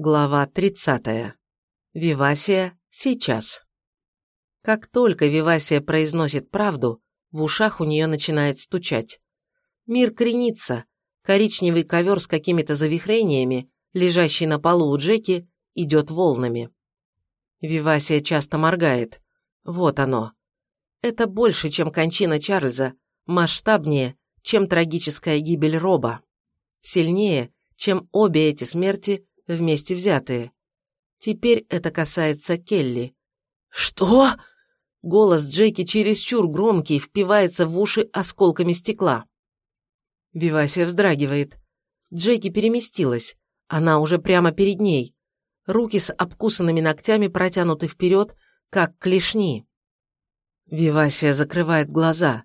Глава 30. Вивасия сейчас. Как только Вивасия произносит правду, в ушах у нее начинает стучать. Мир кренится, коричневый ковер с какими-то завихрениями, лежащий на полу у Джеки, идет волнами. Вивасия часто моргает. Вот оно. Это больше, чем кончина Чарльза, масштабнее, чем трагическая гибель Роба. Сильнее, чем обе эти смерти вместе взятые. Теперь это касается Келли. «Что?» Голос Джеки чересчур громкий, впивается в уши осколками стекла. Вивасия вздрагивает. Джеки переместилась. Она уже прямо перед ней. Руки с обкусанными ногтями протянуты вперед, как клешни. Вивасия закрывает глаза.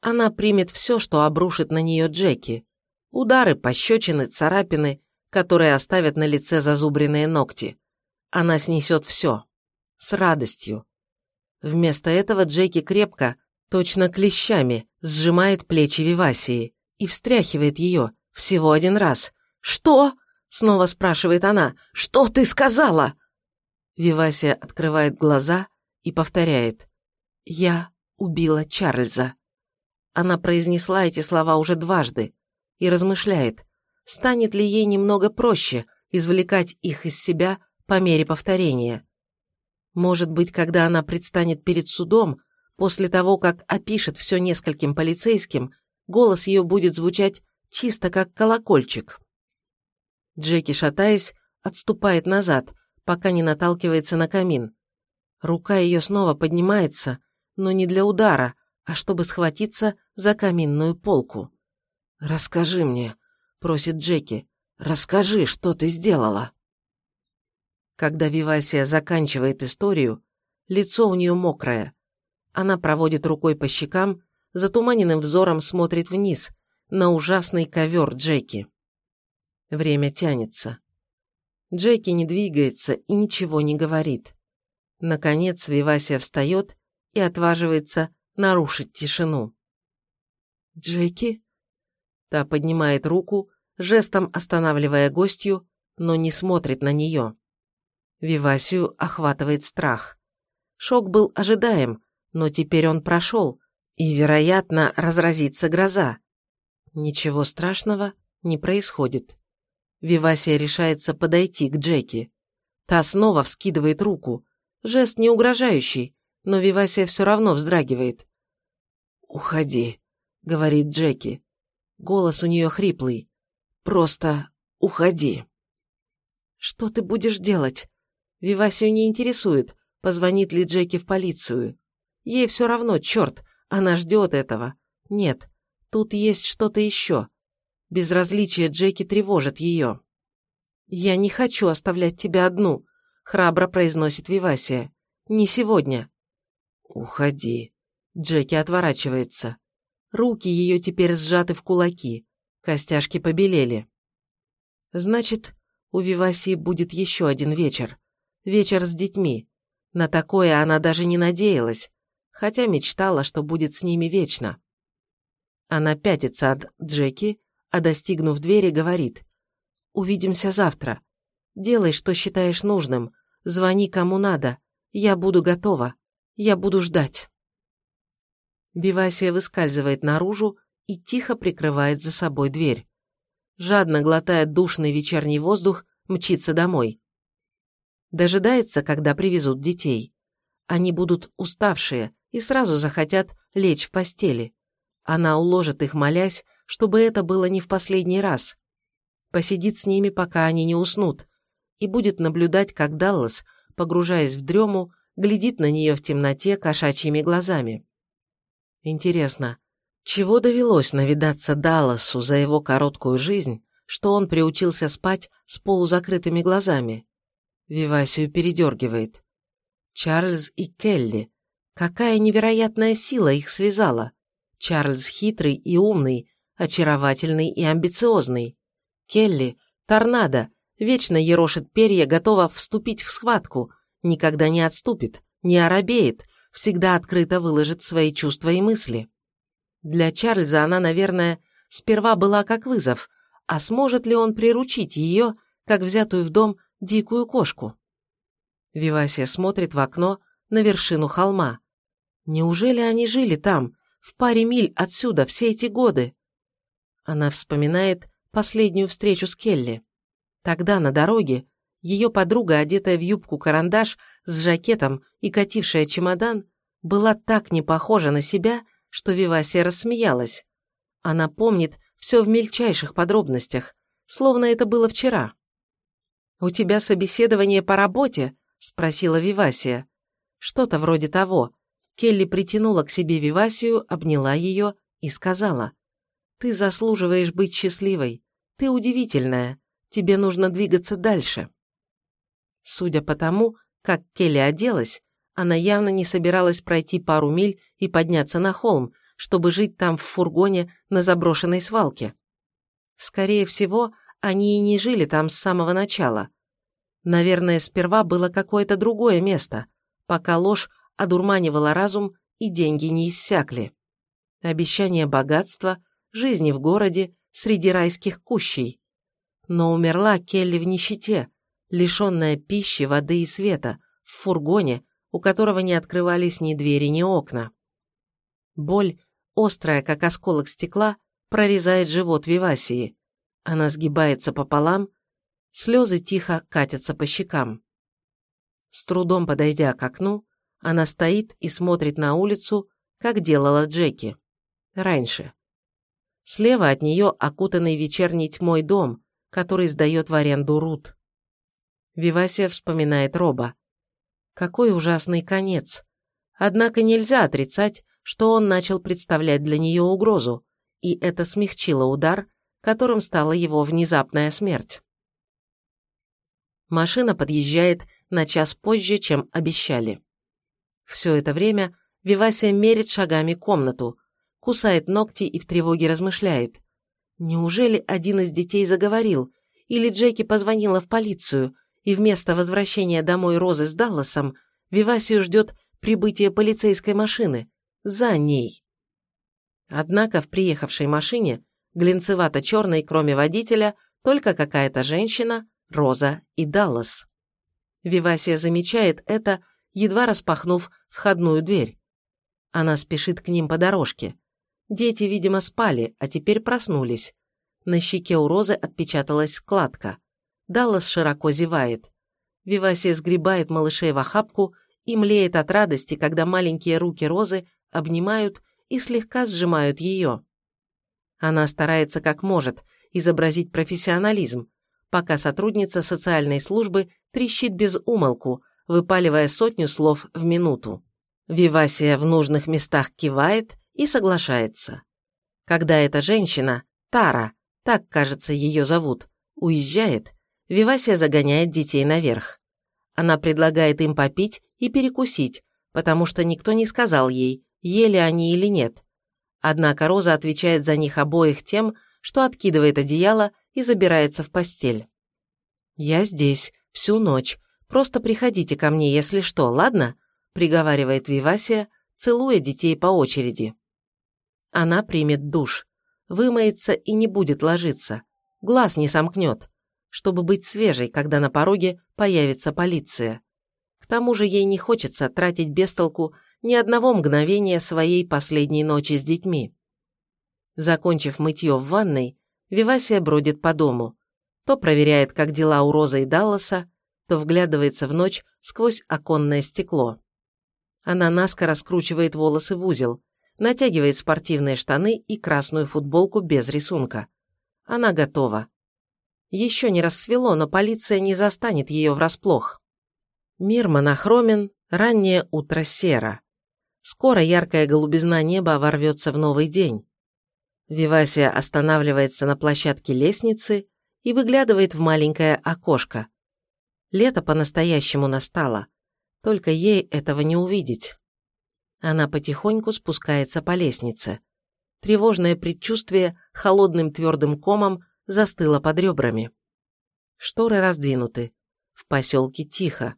Она примет все, что обрушит на нее Джеки. Удары, пощечины, царапины, которые оставят на лице зазубренные ногти. Она снесет все. С радостью. Вместо этого Джеки крепко, точно клещами, сжимает плечи Вивасии и встряхивает ее всего один раз. «Что?» — снова спрашивает она. «Что ты сказала?» Вивасия открывает глаза и повторяет. «Я убила Чарльза». Она произнесла эти слова уже дважды и размышляет, станет ли ей немного проще извлекать их из себя по мере повторения. Может быть, когда она предстанет перед судом, после того, как опишет все нескольким полицейским, голос ее будет звучать чисто как колокольчик. Джеки, шатаясь, отступает назад, пока не наталкивается на камин. Рука ее снова поднимается, но не для удара, а чтобы схватиться за каминную полку. «Расскажи мне», просит Джеки. «Расскажи, что ты сделала?» Когда Вивасия заканчивает историю, лицо у нее мокрое. Она проводит рукой по щекам, затуманенным взором смотрит вниз, на ужасный ковер Джеки. Время тянется. Джеки не двигается и ничего не говорит. Наконец Вивасия встает и отваживается нарушить тишину. «Джеки?» Та поднимает руку, жестом останавливая гостью, но не смотрит на нее. Вивасию охватывает страх. Шок был ожидаем, но теперь он прошел, и, вероятно, разразится гроза. Ничего страшного не происходит. Вивасия решается подойти к Джеки. Та снова вскидывает руку. Жест не угрожающий, но Вивасия все равно вздрагивает. «Уходи», — говорит Джеки. Голос у нее хриплый. Просто уходи. Что ты будешь делать? Вивасию не интересует, позвонит ли Джеки в полицию. Ей все равно, черт, она ждет этого. Нет, тут есть что-то еще. Безразличие Джеки тревожит ее. «Я не хочу оставлять тебя одну», — храбро произносит Вивасия. «Не сегодня». «Уходи». Джеки отворачивается. Руки ее теперь сжаты в кулаки. Костяшки побелели. Значит, у Вивасии будет еще один вечер. Вечер с детьми. На такое она даже не надеялась, хотя мечтала, что будет с ними вечно. Она пятится от Джеки, а достигнув двери, говорит «Увидимся завтра. Делай, что считаешь нужным. Звони кому надо. Я буду готова. Я буду ждать». Вивасия выскальзывает наружу, и тихо прикрывает за собой дверь. Жадно глотает душный вечерний воздух, мчится домой. Дожидается, когда привезут детей. Они будут уставшие и сразу захотят лечь в постели. Она уложит их, молясь, чтобы это было не в последний раз. Посидит с ними, пока они не уснут, и будет наблюдать, как Даллас, погружаясь в дрему, глядит на нее в темноте кошачьими глазами. Интересно, чего довелось навидаться Далласу за его короткую жизнь, что он приучился спать с полузакрытыми глазами? Вивасию передергивает. Чарльз и Келли. Какая невероятная сила их связала. Чарльз хитрый и умный, очаровательный и амбициозный. Келли – торнадо, вечно ерошит перья, готова вступить в схватку, никогда не отступит, не оробеет, всегда открыто выложит свои чувства и мысли. Для Чарльза она, наверное, сперва была как вызов, а сможет ли он приручить ее, как взятую в дом дикую кошку. Вивасия смотрит в окно на вершину холма. Неужели они жили там, в паре миль отсюда, все эти годы? Она вспоминает последнюю встречу с Келли. Тогда на дороге ее подруга, одетая в юбку-карандаш с жакетом и катившая чемодан, была так не похожа на себя, что Вивасия рассмеялась. Она помнит все в мельчайших подробностях, словно это было вчера. «У тебя собеседование по работе?» – спросила Вивасия. Что-то вроде того. Келли притянула к себе Вивасию, обняла ее и сказала. «Ты заслуживаешь быть счастливой. Ты удивительная. Тебе нужно двигаться дальше». Судя по тому, как Келли оделась, она явно не собиралась пройти пару миль и подняться на холм, чтобы жить там в фургоне на заброшенной свалке. Скорее всего, они и не жили там с самого начала. Наверное, сперва было какое-то другое место, пока ложь одурманивала разум и деньги не иссякли. Обещание богатства, жизни в городе, среди райских кущей. Но умерла Келли в нищете, лишенная пищи, воды и света, в фургоне, у которого не открывались ни двери, ни окна. Боль, острая, как осколок стекла, прорезает живот Вивасии. Она сгибается пополам, слезы тихо катятся по щекам. С трудом подойдя к окну, она стоит и смотрит на улицу, как делала Джеки. Раньше. Слева от нее окутанный вечерней тьмой дом, который сдает в аренду Рут. Вивасия вспоминает Роба. Какой ужасный конец. Однако нельзя отрицать, что он начал представлять для нее угрозу, и это смягчило удар, которым стала его внезапная смерть. Машина подъезжает на час позже, чем обещали. Все это время Вивасия мерит шагами комнату, кусает ногти и в тревоге размышляет. Неужели один из детей заговорил, или Джеки позвонила в полицию, и вместо возвращения домой Розы с Далласом Вивасию ждет прибытие полицейской машины. За ней. Однако в приехавшей машине, глинцевато-черной, кроме водителя, только какая-то женщина, Роза и Даллас. Вивасия замечает это, едва распахнув входную дверь. Она спешит к ним по дорожке. Дети, видимо, спали, а теперь проснулись. На щеке у Розы отпечаталась складка. Даллас широко зевает. Вивасия сгребает малышей в охапку и млеет от радости, когда маленькие руки Розы обнимают и слегка сжимают ее. Она старается как может изобразить профессионализм, пока сотрудница социальной службы трещит без умолку, выпаливая сотню слов в минуту. Вивасия в нужных местах кивает и соглашается. Когда эта женщина, Тара, так, кажется, ее зовут, уезжает, Вивасия загоняет детей наверх. Она предлагает им попить и перекусить, потому что никто не сказал ей, ели они или нет. Однако Роза отвечает за них обоих тем, что откидывает одеяло и забирается в постель. «Я здесь, всю ночь. Просто приходите ко мне, если что, ладно?» приговаривает Вивасия, целуя детей по очереди. Она примет душ, вымоется и не будет ложиться, глаз не сомкнет чтобы быть свежей, когда на пороге появится полиция. К тому же ей не хочется тратить без толку ни одного мгновения своей последней ночи с детьми. Закончив мытье в ванной, Вивасия бродит по дому. То проверяет, как дела у Розы и Далласа, то вглядывается в ночь сквозь оконное стекло. Она наскоро раскручивает волосы в узел, натягивает спортивные штаны и красную футболку без рисунка. Она готова. Еще не рассвело, но полиция не застанет ее врасплох. Мир монохромен, раннее утро серо. Скоро яркая голубизна неба ворвется в новый день. Вивасия останавливается на площадке лестницы и выглядывает в маленькое окошко. Лето по-настоящему настало, только ей этого не увидеть. Она потихоньку спускается по лестнице. Тревожное предчувствие холодным твердым комом застыла под ребрами. Шторы раздвинуты. В поселке тихо.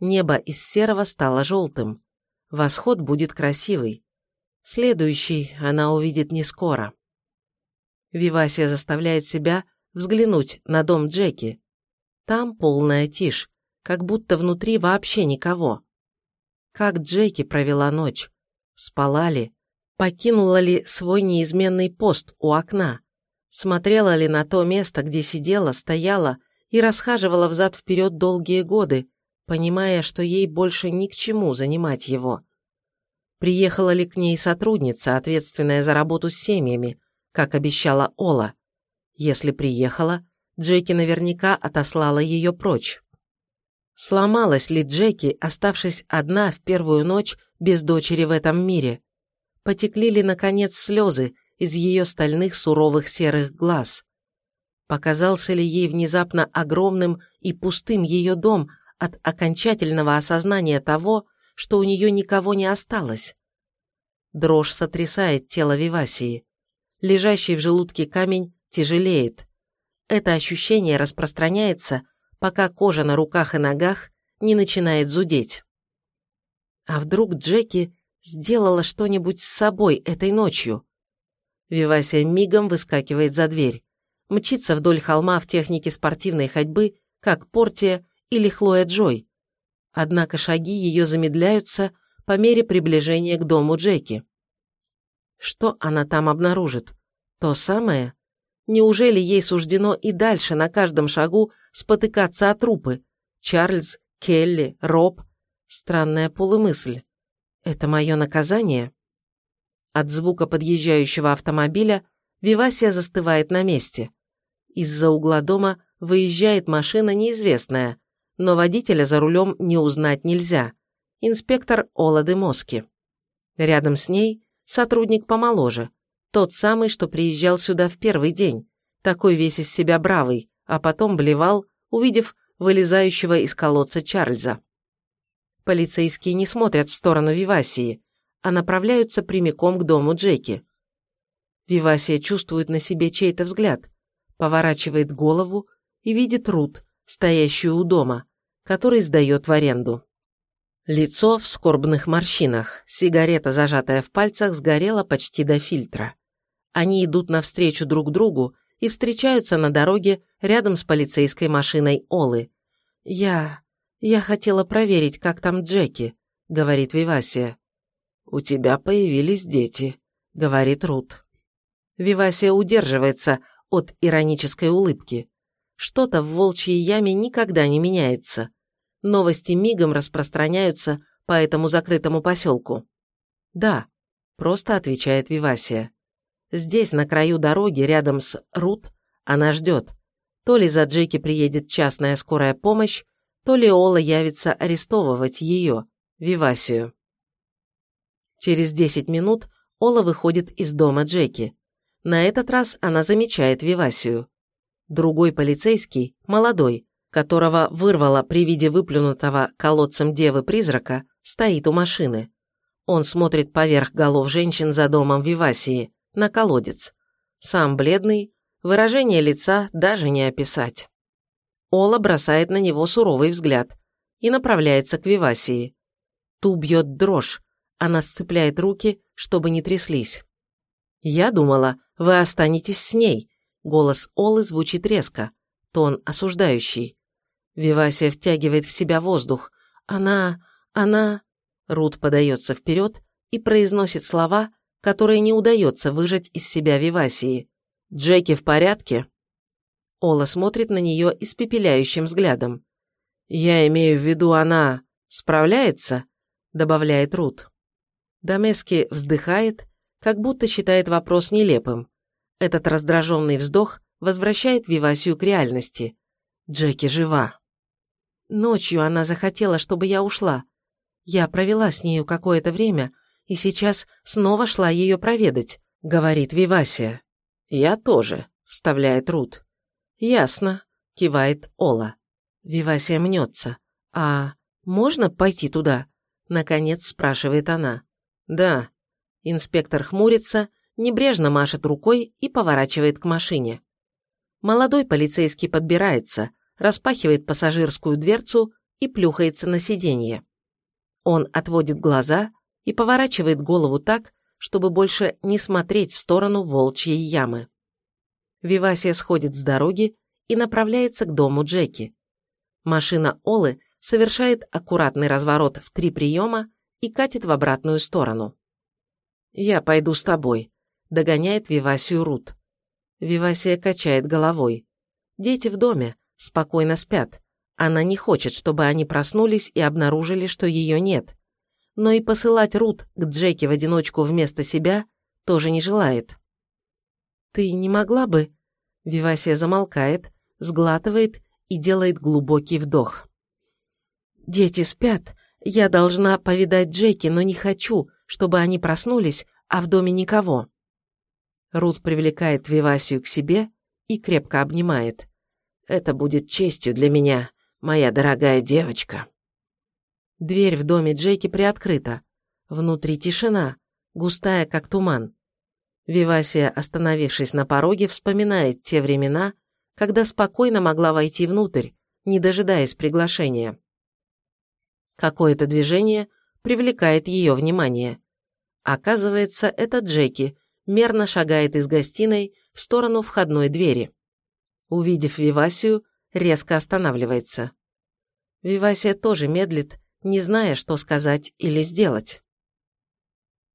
Небо из серого стало желтым. Восход будет красивый. Следующий она увидит не скоро. Вивасия заставляет себя взглянуть на дом Джеки. Там полная тишь, как будто внутри вообще никого. Как Джеки провела ночь? Спала ли? Покинула ли свой неизменный пост у окна? Смотрела ли на то место, где сидела, стояла и расхаживала взад-вперед долгие годы, понимая, что ей больше ни к чему занимать его? Приехала ли к ней сотрудница, ответственная за работу с семьями, как обещала Ола? Если приехала, Джеки наверняка отослала ее прочь. Сломалась ли Джеки, оставшись одна в первую ночь без дочери в этом мире? Потекли ли, наконец, слезы из ее стальных суровых серых глаз? Показался ли ей внезапно огромным и пустым ее дом от окончательного осознания того, что у нее никого не осталось? Дрожь сотрясает тело Вивасии. Лежащий в желудке камень тяжелеет. Это ощущение распространяется, пока кожа на руках и ногах не начинает зудеть. А вдруг Джеки сделала что-нибудь с собой этой ночью? Вивасия мигом выскакивает за дверь. Мчится вдоль холма в технике спортивной ходьбы, как Портия или Хлоя Джой. Однако шаги ее замедляются по мере приближения к дому Джеки. Что она там обнаружит? То самое? Неужели ей суждено и дальше на каждом шагу спотыкаться о трупы? Чарльз, Келли, Роб. Странная полумысль. Это мое наказание? От звука подъезжающего автомобиля Вивасия застывает на месте. Из-за угла дома выезжает машина неизвестная, но водителя за рулем не узнать нельзя. Инспектор Олады Моски. Рядом с ней сотрудник помоложе, тот самый, что приезжал сюда в первый день, такой весь из себя бравый, а потом блевал, увидев вылезающего из колодца Чарльза. Полицейские не смотрят в сторону Вивасии, а направляются прямиком к дому Джеки. Вивасия чувствует на себе чей-то взгляд, поворачивает голову и видит Рут, стоящую у дома, который сдает в аренду. Лицо в скорбных морщинах, сигарета, зажатая в пальцах, сгорела почти до фильтра. Они идут навстречу друг другу и встречаются на дороге рядом с полицейской машиной Олы. «Я... я хотела проверить, как там Джеки», — говорит Вивасия. «У тебя появились дети», — говорит Рут. Вивасия удерживается от иронической улыбки. Что-то в волчьей яме никогда не меняется. Новости мигом распространяются по этому закрытому поселку. «Да», — просто отвечает Вивасия. Здесь, на краю дороги, рядом с Рут, она ждет. То ли за Джеки приедет частная скорая помощь, то ли Ола явится арестовывать ее, Вивасию. Через 10 минут Ола выходит из дома Джеки. На этот раз она замечает Вивасию. Другой полицейский, молодой, которого вырвало при виде выплюнутого колодцем девы призрака, стоит у машины. Он смотрит поверх голов женщин за домом Вивасии, на колодец. Сам бледный, выражение лица даже не описать. Ола бросает на него суровый взгляд и направляется к Вивасии. Ту бьет дрожь, она сцепляет руки, чтобы не тряслись. «Я думала, вы останетесь с ней», — голос Олы звучит резко, тон осуждающий. Вивасия втягивает в себя воздух. «Она... она...» Рут подается вперед и произносит слова, которые не удается выжать из себя Вивасии. «Джеки в порядке?» Ола смотрит на нее испепеляющим взглядом. «Я имею в виду, она справляется?» добавляет Рут. Домески вздыхает, как будто считает вопрос нелепым. Этот раздраженный вздох возвращает Вивасию к реальности. Джеки жива. Ночью она захотела, чтобы я ушла. Я провела с нею какое-то время, и сейчас снова шла ее проведать», — говорит Вивасия. «Я тоже», — вставляет Рут. «Ясно», — кивает Ола. Вивасия мнется. «А можно пойти туда?» — наконец спрашивает она. «Да». Инспектор хмурится, небрежно машет рукой и поворачивает к машине. Молодой полицейский подбирается, распахивает пассажирскую дверцу и плюхается на сиденье. Он отводит глаза, и поворачивает голову так, чтобы больше не смотреть в сторону волчьей ямы. Вивасия сходит с дороги и направляется к дому Джеки. Машина Олы совершает аккуратный разворот в три приема и катит в обратную сторону. «Я пойду с тобой», – догоняет Вивасию Рут. Вивасия качает головой. Дети в доме, спокойно спят. Она не хочет, чтобы они проснулись и обнаружили, что ее нет. Но и посылать Рут к Джеки в одиночку вместо себя тоже не желает. «Ты не могла бы...» Вивасия замолкает, сглатывает и делает глубокий вдох. «Дети спят. Я должна повидать Джеки, но не хочу, чтобы они проснулись, а в доме никого». Рут привлекает Вивасию к себе и крепко обнимает. «Это будет честью для меня, моя дорогая девочка». Дверь в доме Джеки приоткрыта. Внутри тишина, густая, как туман. Вивасия, остановившись на пороге, вспоминает те времена, когда спокойно могла войти внутрь, не дожидаясь приглашения. Какое-то движение привлекает ее внимание. Оказывается, это Джеки мерно шагает из гостиной в сторону входной двери. Увидев Вивасию, резко останавливается. Вивасия тоже медлит, не зная, что сказать или сделать.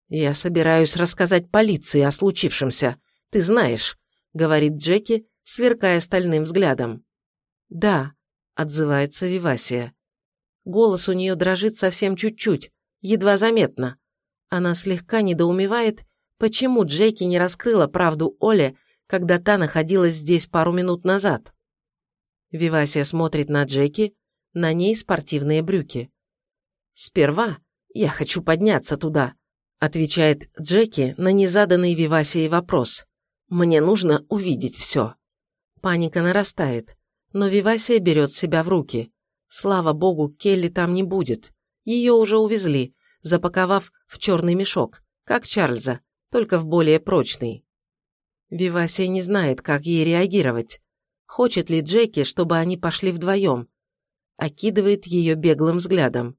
«Я собираюсь рассказать полиции о случившемся, ты знаешь», — говорит Джеки, сверкая стальным взглядом. «Да», — отзывается Вивасия. Голос у нее дрожит совсем чуть-чуть, едва заметно. Она слегка недоумевает, почему Джеки не раскрыла правду Оле, когда та находилась здесь пару минут назад. Вивасия смотрит на Джеки, на ней спортивные брюки. «Сперва я хочу подняться туда», отвечает Джеки на незаданный Вивасией вопрос. «Мне нужно увидеть все». Паника нарастает, но Вивасия берет себя в руки. Слава богу, Келли там не будет. Ее уже увезли, запаковав в черный мешок, как Чарльза, только в более прочный. Вивасия не знает, как ей реагировать. Хочет ли Джеки, чтобы они пошли вдвоем? Окидывает ее беглым взглядом.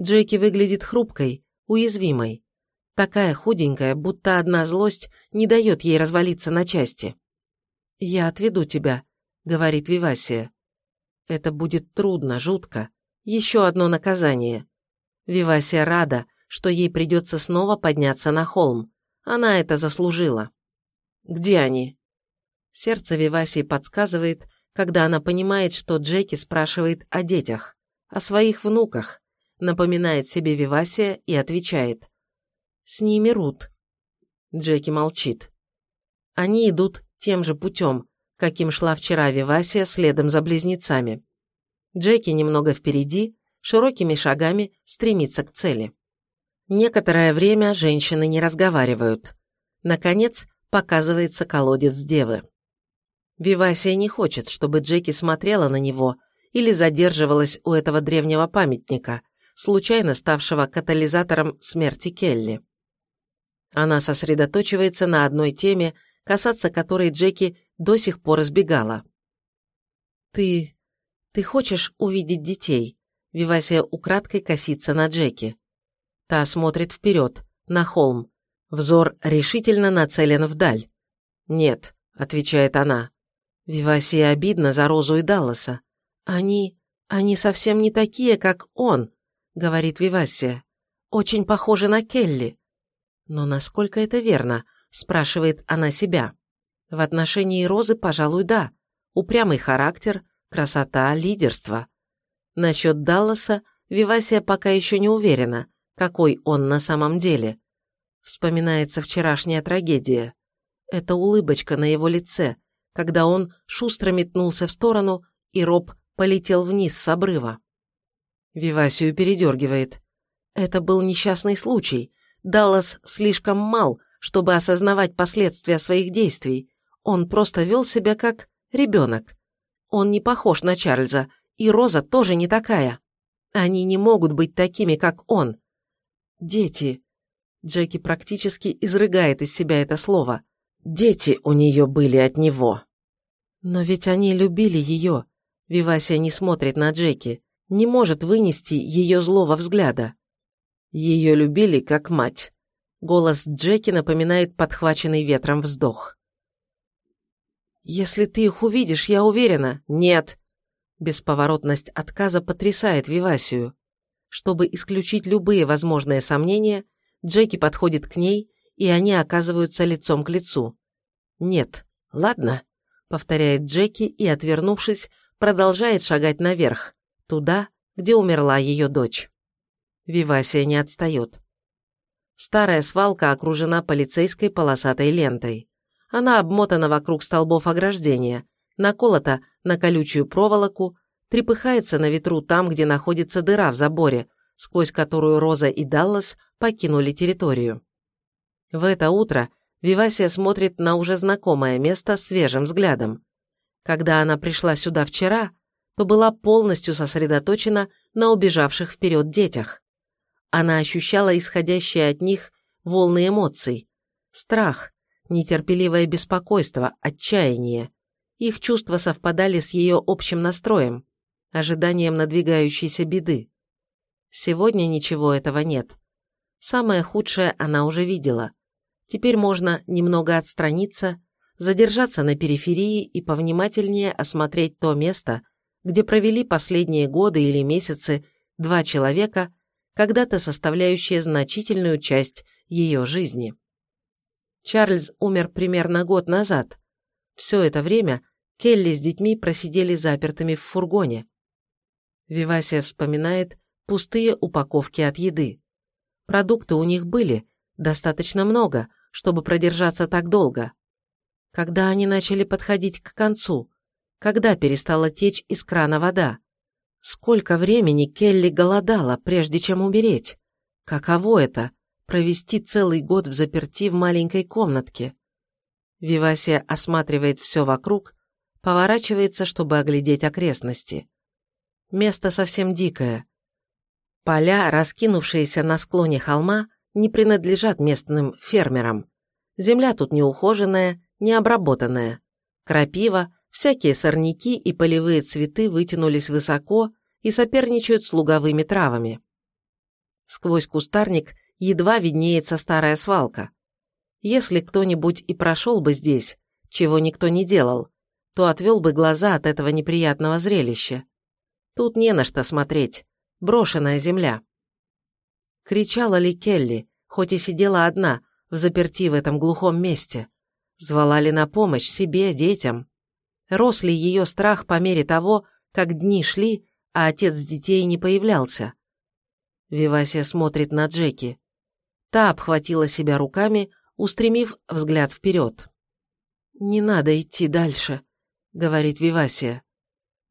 Джеки выглядит хрупкой, уязвимой. Такая худенькая, будто одна злость не дает ей развалиться на части. «Я отведу тебя», — говорит Вивасия. Это будет трудно, жутко. Еще одно наказание. Вивасия рада, что ей придется снова подняться на холм. Она это заслужила. «Где они?» Сердце Вивасии подсказывает, когда она понимает, что Джеки спрашивает о детях, о своих внуках, напоминает себе Вивасия и отвечает. «С ними Рут». Джеки молчит. Они идут тем же путем, каким шла вчера Вивасия следом за близнецами. Джеки немного впереди, широкими шагами стремится к цели. Некоторое время женщины не разговаривают. Наконец, показывается колодец девы. Вивасия не хочет, чтобы Джеки смотрела на него или задерживалась у этого древнего памятника, случайно ставшего катализатором смерти Келли. Она сосредоточивается на одной теме, касаться которой Джеки до сих пор избегала. «Ты... ты хочешь увидеть детей?» Вивасия украдкой косится на Джеки. Та смотрит вперед, на холм. Взор решительно нацелен вдаль. «Нет», — отвечает она. Вивасия обидно за Розу и Далласа. «Они... они совсем не такие, как он», — говорит Вивасия. «Очень похожи на Келли». «Но насколько это верно?» — спрашивает она себя. В отношении Розы, пожалуй, да. Упрямый характер, красота, лидерство. Насчет Далласа Вивасия пока еще не уверена, какой он на самом деле. Вспоминается вчерашняя трагедия. Это улыбочка на его лице, когда он шустро метнулся в сторону, и Роб полетел вниз с обрыва. Вивасию передергивает. Это был несчастный случай. Даллас слишком мал, чтобы осознавать последствия своих действий, он просто вел себя как ребенок. Он не похож на Чарльза, и Роза тоже не такая. Они не могут быть такими, как он. Дети. Джеки практически изрыгает из себя это слово. Дети у нее были от него. Но ведь они любили ее. Вивасия не смотрит на Джеки, не может вынести ее злого взгляда. Ее любили как мать. Голос Джеки напоминает подхваченный ветром вздох. «Если ты их увидишь, я уверена». «Нет». Бесповоротность отказа потрясает Вивасию. Чтобы исключить любые возможные сомнения, Джеки подходит к ней, и они оказываются лицом к лицу. «Нет, ладно», — повторяет Джеки и, отвернувшись, продолжает шагать наверх, туда, где умерла ее дочь. Вивасия не отстает. Старая свалка окружена полицейской полосатой лентой. Она обмотана вокруг столбов ограждения, наколота на колючую проволоку, трепыхается на ветру там, где находится дыра в заборе, сквозь которую Роза и Даллас покинули территорию. В это утро Вивасия смотрит на уже знакомое место свежим взглядом. Когда она пришла сюда вчера, то была полностью сосредоточена на убежавших вперед детях. Она ощущала исходящие от них волны эмоций. Страх, нетерпеливое беспокойство, отчаяние. Их чувства совпадали с ее общим настроем, ожиданием надвигающейся беды. Сегодня ничего этого нет. Самое худшее она уже видела. Теперь можно немного отстраниться, задержаться на периферии и повнимательнее осмотреть то место, где провели последние годы или месяцы два человека, когда-то составляющие значительную часть ее жизни. Чарльз умер примерно год назад. Все это время Келли с детьми просидели запертыми в фургоне. Вивасия вспоминает пустые упаковки от еды. Продукты у них были, достаточно много, чтобы продержаться так долго. Когда они начали подходить к концу? Когда перестала течь из крана вода? Сколько времени Келли голодала, прежде чем умереть? Каково это – провести целый год в заперти в маленькой комнатке? Вивасия осматривает все вокруг, поворачивается, чтобы оглядеть окрестности. Место совсем дикое. Поля, раскинувшиеся на склоне холма, не принадлежат местным фермерам. Земля тут неухоженная, необработанная. Крапива, всякие сорняки и полевые цветы вытянулись высоко и соперничают с луговыми травами. Сквозь кустарник едва виднеется старая свалка. Если кто-нибудь и прошел бы здесь, чего никто не делал, то отвел бы глаза от этого неприятного зрелища. Тут не на что смотреть. Брошенная земля. Кричала ли Келли, хоть и сидела одна, в заперти в этом глухом месте? Звала ли на помощь себе, детям? Рос ли ее страх по мере того, как дни шли, а отец детей не появлялся? Вивасия смотрит на Джеки. Та обхватила себя руками, устремив взгляд вперед. «Не надо идти дальше», — говорит Вивасия.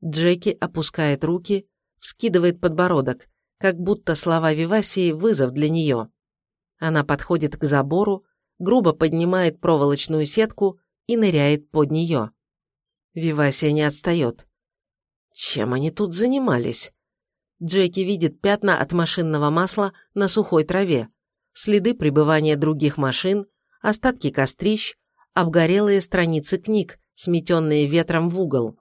Джеки опускает руки, вскидывает подбородок, как будто слова Вивасии – вызов для нее. Она подходит к забору, грубо поднимает проволочную сетку и ныряет под нее. Вивасия не отстает. Чем они тут занимались? Джеки видит пятна от машинного масла на сухой траве, следы пребывания других машин, остатки кострищ, обгорелые страницы книг, сметенные ветром в угол.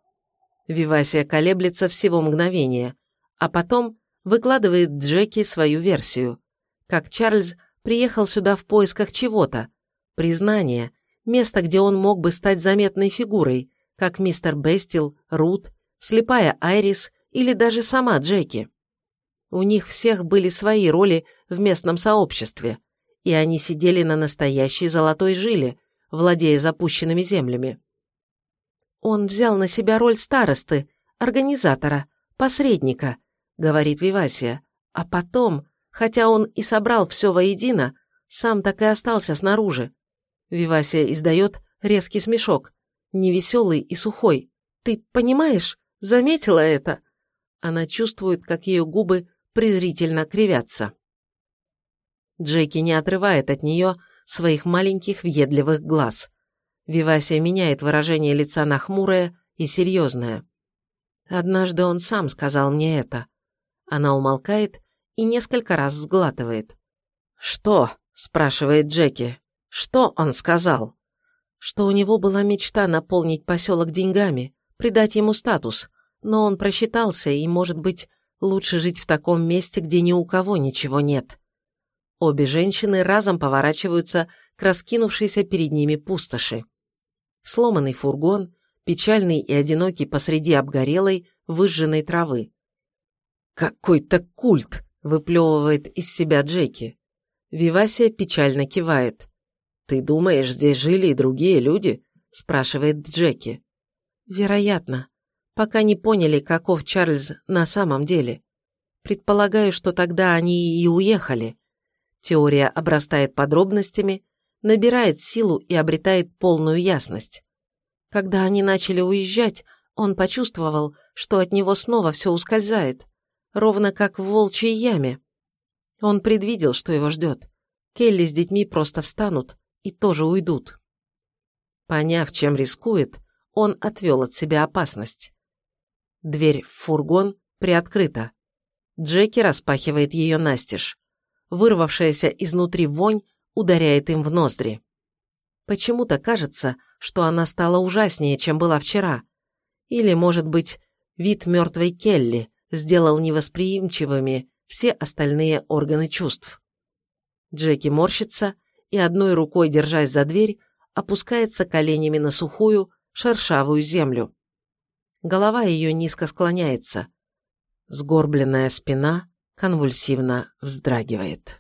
Вивасия колеблется всего мгновение, а потом выкладывает Джеки свою версию. Как Чарльз приехал сюда в поисках чего-то. Признание, место, где он мог бы стать заметной фигурой, как мистер Бестил, Рут, слепая Айрис или даже сама Джеки. У них всех были свои роли в местном сообществе, и они сидели на настоящей золотой жиле, владея запущенными землями. Он взял на себя роль старосты, организатора, посредника, говорит Вивасия. А потом, хотя он и собрал все воедино, сам так и остался снаружи. Вивасия издает резкий смешок, невеселый и сухой. Ты понимаешь? Заметила это? Она чувствует, как ее губы презрительно кривятся. Джеки не отрывает от нее своих маленьких въедливых глаз. Вивасия меняет выражение лица на хмурое и серьезное. Однажды он сам сказал мне это. Она умолкает и несколько раз сглатывает. «Что?» – спрашивает Джеки. «Что он сказал?» Что у него была мечта наполнить поселок деньгами, придать ему статус, но он просчитался и, может быть, лучше жить в таком месте, где ни у кого ничего нет. Обе женщины разом поворачиваются к раскинувшейся перед ними пустоши. Сломанный фургон, печальный и одинокий посреди обгорелой, выжженной травы. «Какой-то культ!» – выплевывает из себя Джеки. Вивасия печально кивает. «Ты думаешь, здесь жили и другие люди?» – спрашивает Джеки. «Вероятно. Пока не поняли, каков Чарльз на самом деле. Предполагаю, что тогда они и уехали. Теория обрастает подробностями, набирает силу и обретает полную ясность. Когда они начали уезжать, он почувствовал, что от него снова все ускользает, ровно как в волчьей яме. Он предвидел, что его ждет. Келли с детьми просто встанут и тоже уйдут. Поняв, чем рискует, он отвел от себя опасность. Дверь в фургон приоткрыта. Джеки распахивает ее настежь. Вырвавшаяся изнутри вонь ударяет им в ноздри. Почему-то кажется, что она стала ужаснее, чем была вчера. Или, может быть, вид мертвой Келли сделал невосприимчивыми все остальные органы чувств. Джеки морщится и, одной рукой держась за дверь, опускается коленями на сухую, шершавую землю. Голова ее низко склоняется. Сгорбленная спина конвульсивно вздрагивает.